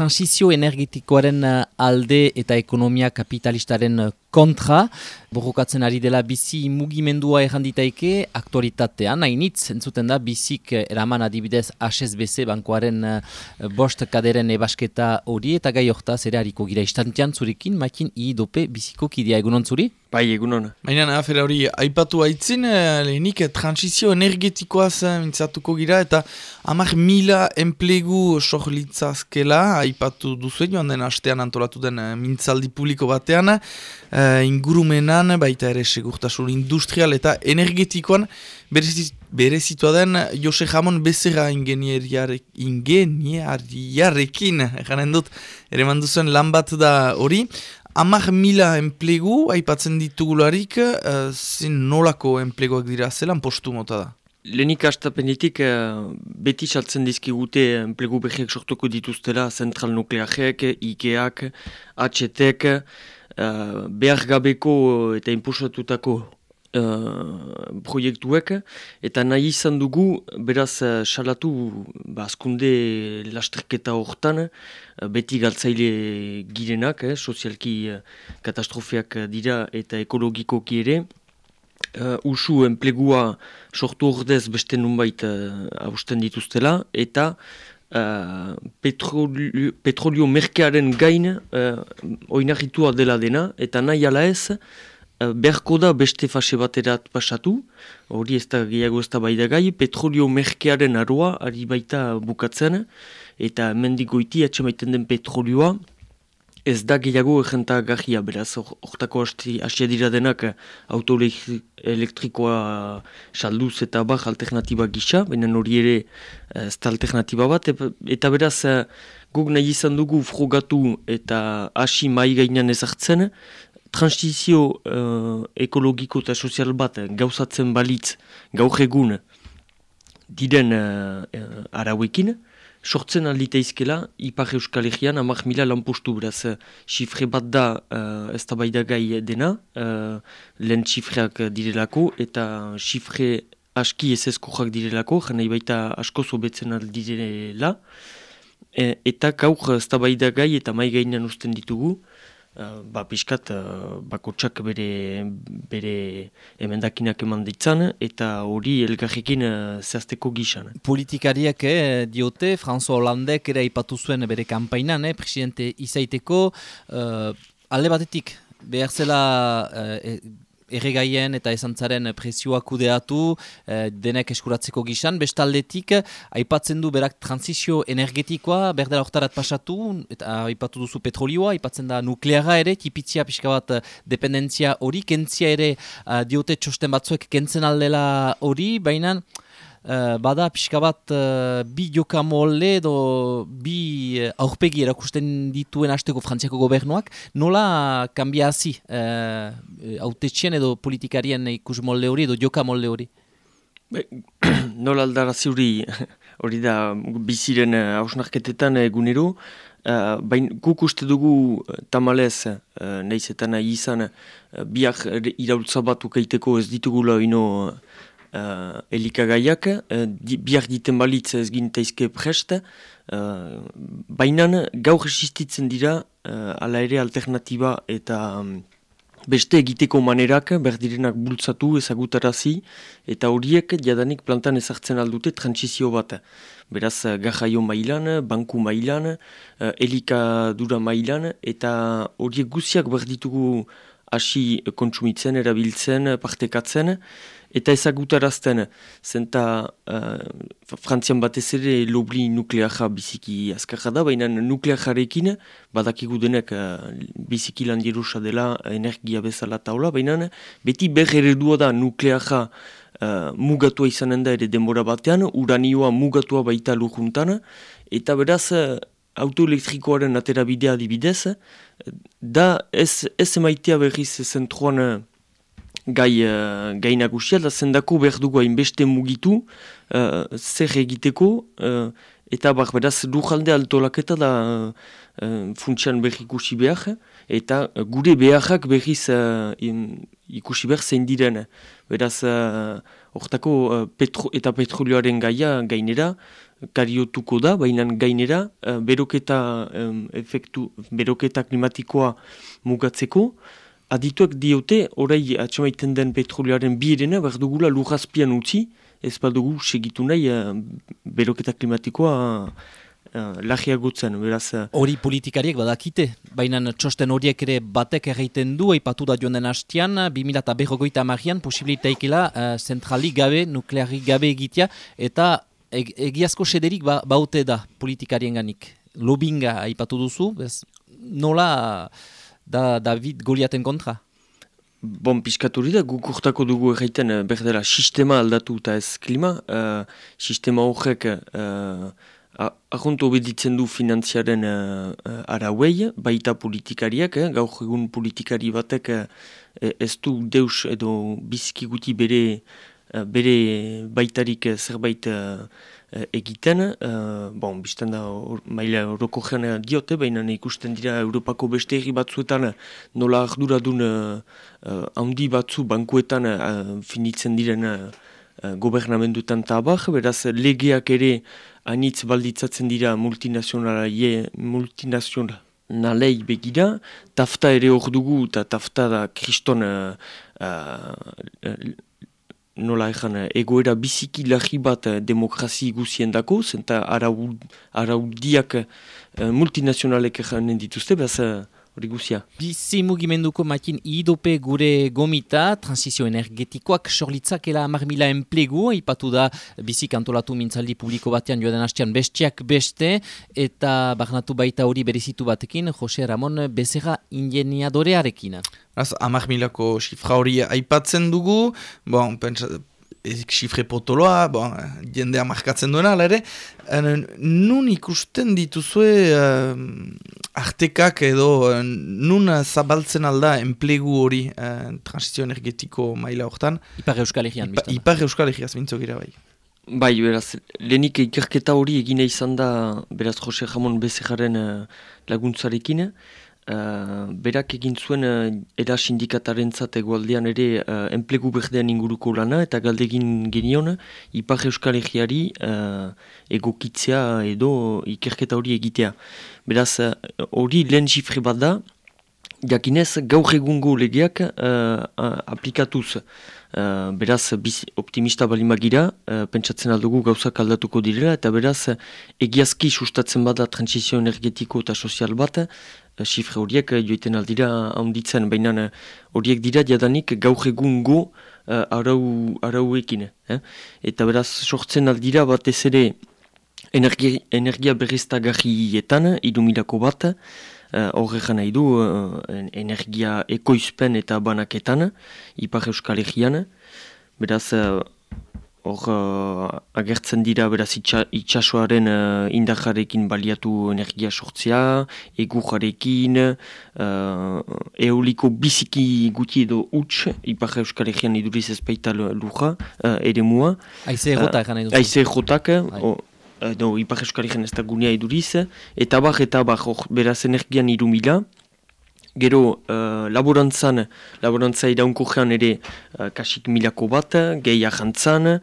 transizio energetikoaren alde eta ekonomia kapitalistaren kontra, borrokatzen ari dela bizi mugimendua erranditaike aktualitatean, hainitz, entzuten da, bizik eraman adibidez HSBC bankoaren uh, bost kaderen ebasketa hori, eta gai hortaz ere hariko gira istantean zurekin, makin i dope biziko kidea. Egunon zuri? Bai, egunon. Baina, afera hori, aipatu haitzin, eh, lehenik transizio energetikoaz mintzatuko gira, eta amak mila enplegu sohlitzazkela, aipatu duzu joan den astean antolatu den eh, mintzaldi publiko batean, uh, ingurumenan, baita ere segurtasun industrial eta energetikoan bere zitua den Jose Jamon bezera ingeniariarekin, janen dut, ere manduzuen lan bat da hori. Amar mila enplegu, aipatzen ditugularik, uh, zin nolako enpleguak dira, zelan postu mota da? Lehenik astapenetik uh, beti saltzen dizkigute enplegu behiek sortuko dituztela, zentral nuklearek, IKEak, HTek, uh, behar gabeko eta impulsatutako uh, proiektuek, eta nahi izan dugu, beraz, salatu, ba, azkunde lasterketa hortan, beti galtzaile girenak, eh, sozialki katastrofeak dira eta ekologikoki ere, uh, usu enplegua sortu ordez beste nunbait uh, dituztela, eta uh, petrolio, petrolio merkearen gain uh, oinarritua dela dena, eta nahi ala ez, uh, berko da beste fase baterat pasatu, hori ez da gehiago ez da gai, petrolio merkearen aroa, ari baita bukatzen, eta mendigoiti atxamaiten den petrolioa, Ez da gehiago egenta gajia, beraz, ortako hasia dira denak auto elektrikoa salduz eta bak alternatiba gisa, baina hori ere eh, ez da alternatiba bat, eta beraz, eh, guk nahi izan dugu frogatu eta hasi mai gainan ezartzen, transizio uh, ekologiko eta sozial bat gauzatzen balitz gaur egun diren uh, arauekin, sortzen aldita izkela, Ipar Euskal Herrian, amak mila lanpostu beraz, xifre bat da uh, ez da da gai dena, uh, lehen xifreak direlako, eta xifre aski ez ezkojak direlako, jena baita asko zobetzen aldirela, e, eta gaur ez da da gai eta mai gainan usten ditugu, Uh, ba, piskat, uh, bakotsak bere, bere emendakinak eman ditzan, eta hori elgarrekin uh, zehazteko gizan. Politikariak eh, diote, François Hollandek ere ipatu zuen bere kampainan, eh, presidente izaiteko, uh, alde batetik, behar zela erregaien eta esantzaren presioa kudeatu, e, denek eskuratzeko gizan, bestaldetik, aipatzen du berak transizio energetikoa, berdela oktarat pasatu, eta aipatu duzu petrolioa, aipatzen da nukleara ere, tipitzia pixka bat dependentzia hori, kentzia ere uh, diote txosten batzuek kentzen aldela hori, baina... Uh, bada pixka bat uh, bi joka molde edo bi uh, aurpegi erakusten dituen hasteko frantziako gobernuak, nola kanbiazi uh, autetxien edo politikarien ikus molde hori edo joka molde hori? Be, nola aldarazi hori hori da biziren hausnarketetan uh, egunero, uh, bain guk uste dugu tamalez uh, nahiz eta nahi izan uh, biak iraultza bat ukaiteko ez ditugula ino uh, elikagaiak, uh, di, bihar diten balitz ez gintaizke prest, uh, baina gaur existitzen dira uh, ala ere alternatiba eta um, beste egiteko manerak berdirenak bultzatu ezagutarazi eta horiek jadanik plantan ezartzen aldute transizio bat. Beraz, gajaio mailan, banku mailan, uh, elikadura mailan eta horiek guziak berditugu hasi kontsumitzen, erabiltzen, partekatzen, eta ezagutarazten, zenta uh, frantzian batez ere lobli nukleaja biziki azkarra da, baina nukleajarekin badakigu denek uh, biziki lan dela energia bezala taula, baina beti berreredua da nukleaja uh, mugatua izanen da ere denbora batean, uranioa mugatua baita lujuntan, eta beraz uh, autoelektrikoaren aterabidea dibidez, da ez, ez emaitea berriz zentruan gai, uh, gai nagusia, da zendako behar dugu hainbeste mugitu, uh, zer egiteko, uh, eta bar, beraz lujalde altolaketa da uh, funtsian behar ikusi behar, eta gure beharrak behiz uh, ikusi behar zein diren. Beraz, hortako uh, petro, eta petrolioaren gaia gainera, kariotuko da, baina gainera, beroketa, um, efektu, beroketa klimatikoa mugatzeko, adituak diote, orai atxamaiten den petrolioaren birena, behar dugula lujazpian utzi, ez badugu segitu nahi uh, beroketa klimatikoa uh, lagiagutzen, beraz... Uh, hori politikariek badakite, baina txosten horiek ere batek egiten du, eipatu da joan den hastian, 2008 marian, posibilitaikela uh, zentrali gabe, nukleari gabe egitea, eta egiazko sederik ba, baute da politikarien ganik. Lobinga aipatu duzu, bez, nola da David Goliaten kontra? Bon, piskaturi da, guk urtako dugu egiten uh, berdela sistema aldatu eta ez klima. Uh, sistema horrek uh, ahontu obeditzen du finantziaren uh, arauei, baita politikariak, eh? gaur egun politikari batek uh, ez du deus edo biziki guti bere, uh, bere baitarik zerbait uh, egiten. Uh, bon, bizten da, or, maila horoko jean diote, baina ikusten dira Europako beste egi batzuetan nola arduradun uh, handi batzu bankuetan uh, finitzen diren uh, gobernamenduetan tabak, beraz legeak ere anitz balditzatzen dira multinazionala, multinazionala. Nalei begira, tafta ere hor dugu eta tafta da kriston uh, uh, nola ezan, egoera biziki lahi bat eh, demokrazi guzien dako, zenta araudiak uh, multinazionalek janen dituzte, behaz hori guzia. Bizi mugimenduko makin idope gure gomita, transizio energetikoak sorlitzakela amar mila enplegu, ipatu da bizi kantolatu mintzaldi publiko batean joan hastean bestiak beste, eta barnatu baita hori berezitu batekin, Jose Ramon Bezerra ingeniadorearekin. Az, amak milako xifra hori aipatzen dugu, bon, pentsa, xifre potoloa, bon, jendea markatzen duena, ere, nun ikusten dituzue uh, artekak edo nun zabaltzen alda enplegu hori uh, transizio energetiko maila horretan? Ipar Euskal Herrian, Ipa, Ipar Euskal Herriaz, gira bai. Bai, beraz, lehenik ikerketa hori egine izan da, beraz, Jose Jamon Bezejaren uh, laguntzarekin, Uh, berak egin zuen uh, era sindikataren egualdean ere uh, enplegu berdean inguruko lana eta galdegin genion Ipar Euskal Egiari uh, egokitzea edo ikerketa hori egitea. Beraz, hori uh, lehen jifre bat da, jakinez gaur egungo legeak uh, aplikatuz. Uh, beraz, biz optimista bali magira, uh, pentsatzen aldugu gauzak aldatuko direla, eta beraz, egiazki sustatzen bada transizio energetiko eta sozial bat, sifre horiek eh, joiten aldira handitzen, baina eh, horiek dira jadanik gaur egun go uh, arau, arauekin. Eh? Eta beraz, sortzen aldira batez ere energia, energia berrezta garrietan, idumilako bat, horrekan uh, nahi du uh, energia ekoizpen eta banaketan, ipar euskal egian. Beraz, Hor, uh, agertzen dira beraz itxasoaren uh, indajarekin baliatu energia sortzea, egurrarekin, uh, eoliko biziki guti edo huts, ipar euskal egian iduriz ez baita luja, uh, ere mua. Aize egotak uh, Aize egotak, bai. no, ipar euskal egian ez da gunea iduriz, eta bax eta bax, beraz energian irumila, Gero, uh, laborantzan, laborantza iraunko gean ere uh, kasik milako bat, gehi ahantzan,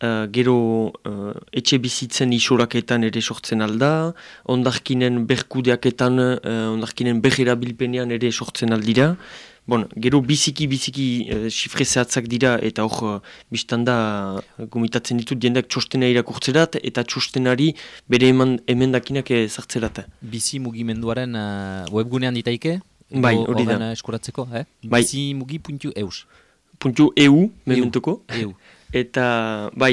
uh, gero uh, etxe bizitzen isoraketan ere sortzen alda, ondarkinen berkudeaketan, uh, ondarkinen beherabilpenean ere sortzen aldira. Bon, gero biziki biziki uh, zehatzak dira eta hor uh, biztanda uh, gomitatzen ditut diendak txostena irakurtzerat eta txostenari bere eman, emendakinak zartzerat. Bizi mugimenduaren uh, webgunean ditaike? Bai, hori da. eskuratzeko, eh? Bai. Bizimugi.eus. Puntu EU, mementuko. EU. Eta, bai,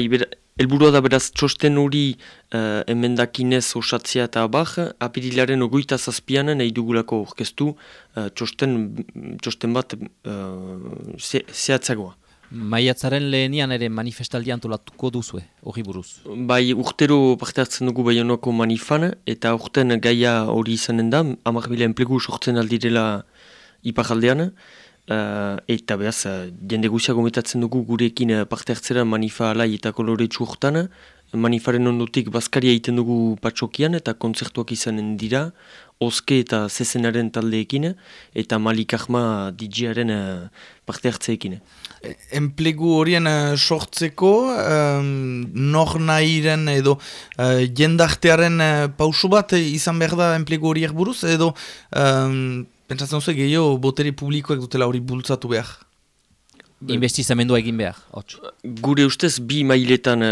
elburua da beraz txosten hori uh, emendakinez osatzea eta abar, apirilaren ogoita zazpian nahi dugulako orkestu uh, txosten, txosten bat uh, zehatzagoa. Maiatzaren lehenian ere manifestaldi antolatuko duzue, hori buruz? Bai, urtero parte hartzen dugu baionako manifan, eta urten gaia hori izanen da, amak bila enplegu sortzen aldirela ipajaldean, uh, eta behaz, jende guzia gometatzen dugu gurekin uh, parte hartzera manifa alai eta kolore txurtan, manifaren ondotik bazkaria egiten dugu patxokian eta kontzertuak izanen dira, oske eta zezenaren taldeekin eta Malik Ahma DJaren uh, parte hartzeekin. E, enplegu horien uh, sortzeko, um, nor nahiren edo uh, jendartearen pausu bat izan behar da enplegu horiek buruz, edo um, pentsatzen duzu gehiago botere publikoek dutela hori bultzatu behar? Investizamendua egin behar, hotz. Gure ustez bi mailetan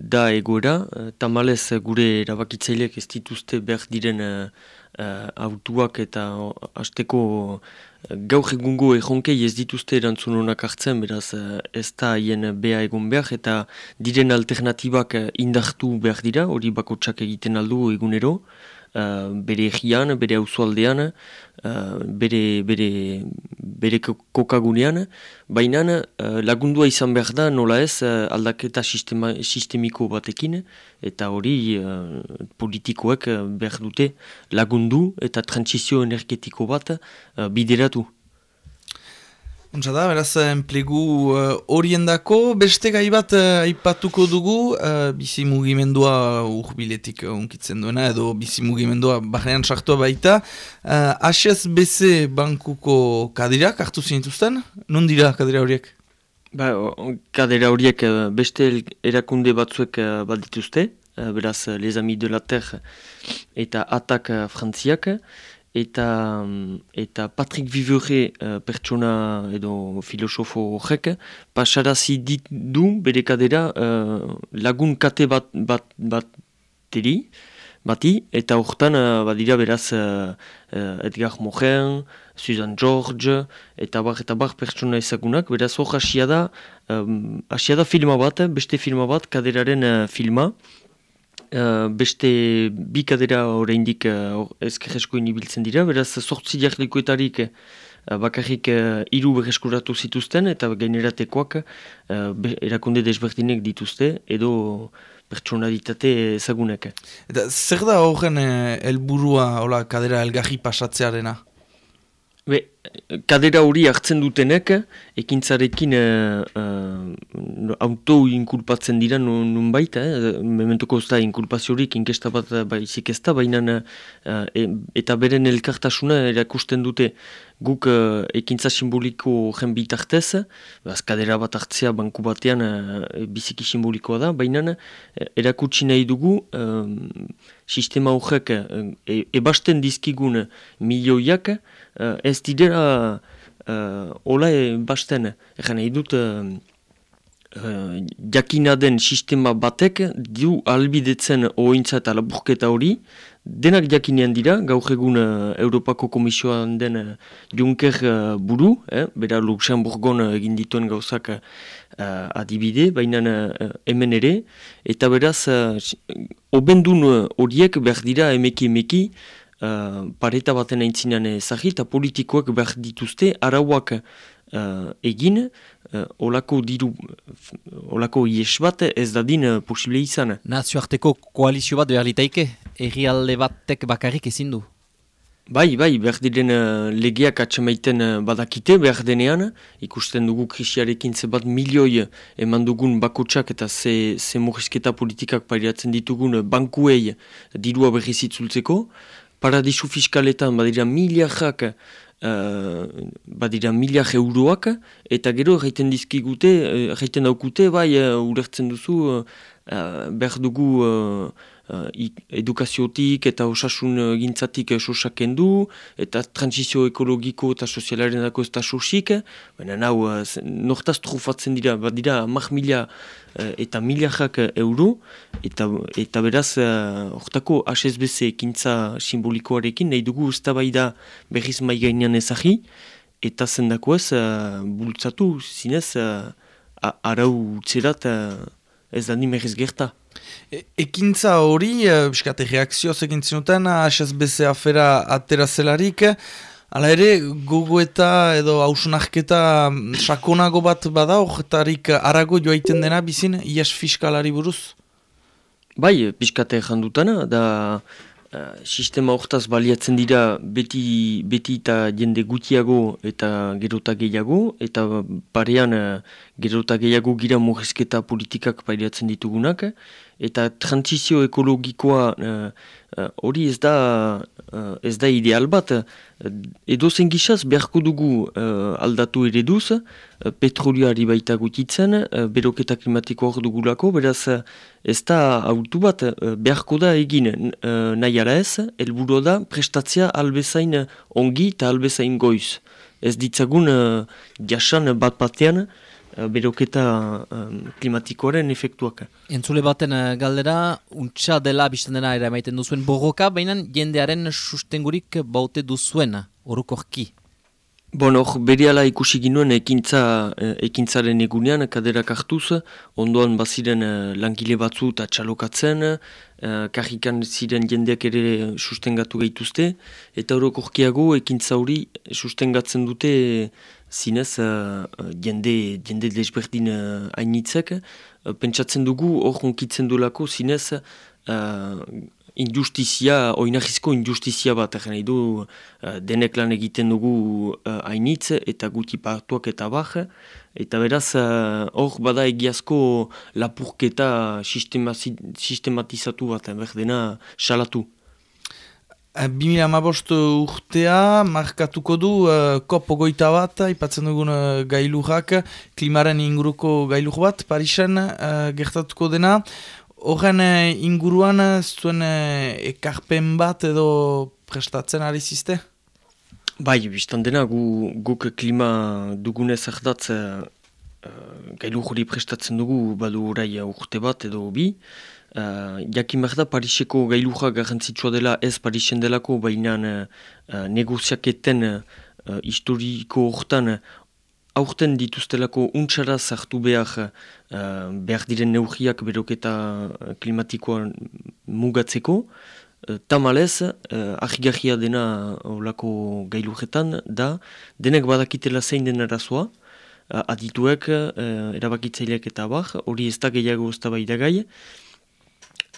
da egoera, uh, tamalez gure erabakitzaileak ez dituzte behar diren uh, autuak eta hasteko uh, gaur egungo ejonkei ez dituzte erantzun honak hartzen, beraz uh, ez da haien bea egon behar eta diren alternatibak uh, indartu behar dira, hori bakotsak egiten aldu egunero. Bere egian, bere auzualdean, uh, bere, bere, bere kokagunean, baina uh, lagundua izan behar da nola ez uh, aldaketa sistema, sistemiko batekin, eta hori uh, politikoek uh, behar dute lagundu eta transizio energetiko bat uh, bideratu. Untsa da, beraz, enplegu horiendako, uh, beste gai bat uh, aipatuko dugu, uh, bizi mugimendua urbiletik unkitzen duena, edo bizi mugimendua bajean sartua baita. Uh, HSBC bankuko kadirak hartu zinituzten? Non dira kadira horiek? Ba, kadera horiek beste erakunde batzuek bat dituzte, beraz, Les Amis de la Terre eta Atak Frantziak, eta eta Patrick Vivere uh, pertsona edo filosofo horrek pasarazi dit du bere kadera uh, lagun kate bat bat bat teri, bati eta hortan uh, badira beraz uh, Edgar Morin, Susan George eta bar eta bar pertsona ezagunak. Beraz hor hasia da um, hasia da filma bat, beste filma bat kaderaren filma Uh, beste bi kadera oraindik uh, ezkerresko inibiltzen dira, beraz sortzi jarlikoetarik uh, bakarrik uh, iru berreskuratu zituzten eta gaineratekoak uh, erakunde desberdinek dituzte edo pertsonalitate ezagunek. Eta zer da horren helburua uh, kadera elgarri pasatzearena? Be, kadera hori hartzen dutenek, ekintzarekin uh, uh, auto inkulpatzen dira nun, baita, eh? mementuko ez da inkulpaziorik inkesta bat baizik ez da, baina uh, eta beren elkartasuna erakusten dute guk uh, ekintza simboliko jen bitartez, baz kadera bat hartzea banku batean uh, biziki simbolikoa da, baina erakutsi nahi dugu sistema horrek e, ebasten dizkigun milioiak, uh, ez dira uh, ola e, basten, egan nahi dut uh, jakina den sistema batek du albidetzen ointza eta laburketa hori, denak jakinean dira, gaur egun uh, Europako Komisioan den uh, Juncker uh, buru, eh, bera Luxemburgon uh, egin dituen gauzak uh, adibide, baina uh, hemen ere, eta beraz, uh, obendun horiek behar dira emeki emeki, uh, pareta baten aintzinean ezagit, eta politikoak behar dituzte, arauak uh, egin, uh, olako diru, olako ies bat ez dadin uh, posible izan. Nazioarteko koalizio bat behar litaike, erri alde batek bakarrik ezin du? Bai, bai, behar diren uh, legeak atxamaiten uh, badakite behar denean, ikusten dugu krisiarekin ze bat milioi eman dugun bakotsak eta ze, ze morrizketa politikak pairatzen ditugun bankuei dirua berrizitzultzeko, paradisu fiskaletan badira miliarrak uh, badira miliar euroak eta gero erraiten dizkigute, uh, erraiten daukute bai uh, urertzen duzu uh, behar dugu uh, edukaziotik eta osasun uh, gintzatik uh, sosaken du, eta transizio ekologiko eta sozialaren dako ez da sosik, baina nau, uh, nortaz trufatzen dira, bat dira, mar mila eta miliarrak euro, eta, eta beraz, hortako HSBC ekintza simbolikoarekin, nahi dugu ez da bai da berriz maigainan ezagi, eta zendako ez, bultzatu, zinez, arau txerat, ez da nimerriz gerta. E, ekintza hori, e, biskate reakzioz egin zinuten, HSBC afera atera zelarik, ala ere, gogo eta edo hausunarketa sakonago bat bada, horretarik arago joaiten dena bizin, ias fiskalari buruz? Bai, biskate jandutana, da uh, sistema hortaz baliatzen dira beti, beti eta jende gutiago eta gerota gehiago, eta parean uh, gerota gehiago gira morrezketa politikak baliatzen ditugunak, eta transizio ekologikoa hori ez da ez da ideal bat. Edo zen gizaz beharko dugu aldatu ereduz petrolioari baita gutitzen beroketa klimatiko hor dugulako beraz ez da autu bat beharko da egin nahi ara ez elburo da prestatzea albezain ongi eta albezain goiz. Ez ditzagun uh, jasan bat batean uh, beroketa uh, klimatikoaren efektuak. Entzule baten uh, galdera, untxa dela bizten dena ere maiten duzuen borroka, baina jendearen sustengurik baute duzuen, orukorki. Bon, hor, bere ala ikusi ginuen ekintza, ekintzaren egunean, kaderak hartuz, ondoan baziren langile batzu eta txalokatzen, kajikan ziren jendeak ere sustengatu gehituzte, eta orokorkiago ekintza hori sustengatzen dute zinez jende, jende desberdin hainitzek. Pentsatzen dugu hor honkitzen duelako zinez injustizia, oinahizko injustizia bat, egin nahi du, uh, denek lan egiten dugu uh, ainitz, eta guti partuak eta bax, eta beraz, hor uh, bada egiazko lapurketa sistematizatu bat, berdena salatu. 2008 urtea, markatuko du uh, kopo goita bat, ipatzen dugun uh, gailurrak, klimaren inguruko gailur bat, Parisen uh, gertatuko dena, Horren eh, inguruan eh, zuen eh, ekarpen bat edo prestatzen ari ziste? Bai, biztan dena gu, guk klima dugunez ardatz uh, gailu juri prestatzen dugu badu orai urte bat edo bi. Uh, jakin behar da Pariseko gailuja garrantzitsua dela ez Parisen delako, baina uh, negoziaketen uh, historiko hortan aurten dituztelako untxara zartu behar uh, behar diren neugiak beroketa klimatikoa mugatzeko. Uh, tamalez, uh, dena olako gailujetan da, denek badakitela zein den arazoa, uh, adituek, uh, erabakitzaileak eta bar, hori ez da gehiago ez da bai.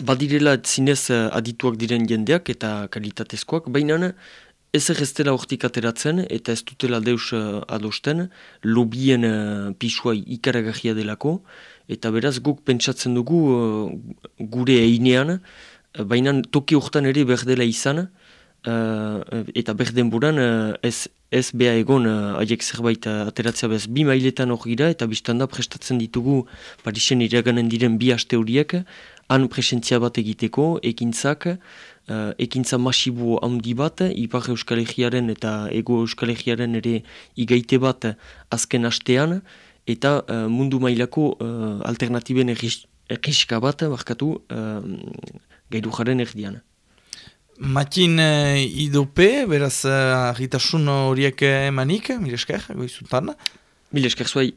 Badirela zinez adituak diren jendeak eta kalitatezkoak, baina Ez dela hortik ateratzen eta ez dutela deus uh, adosten, lobien uh, pisua ikaragarria delako, eta beraz guk pentsatzen dugu uh, gure einean, uh, baina toki hortan ere berdela izan, uh, eta berden buran uh, ez, ez beha egon uh, aiek zerbait uh, ateratzea bez. Bi mailetan hor gira, eta biztanda prestatzen ditugu Parisen iraganen diren bi aste horiek, han presentzia bat egiteko, ekintzak, uh, ekintza masibo handi bat, Ipar Euskal Egearen eta Ego Euskal Egearen ere igaite bat azken astean, eta uh, mundu mailako uh, alternatiben egiska bat, barkatu, uh, gaidu jaren erdian. Matin uh, idope, beraz uh, horiek emanik, mire esker, goizutan. Mire esker zuai.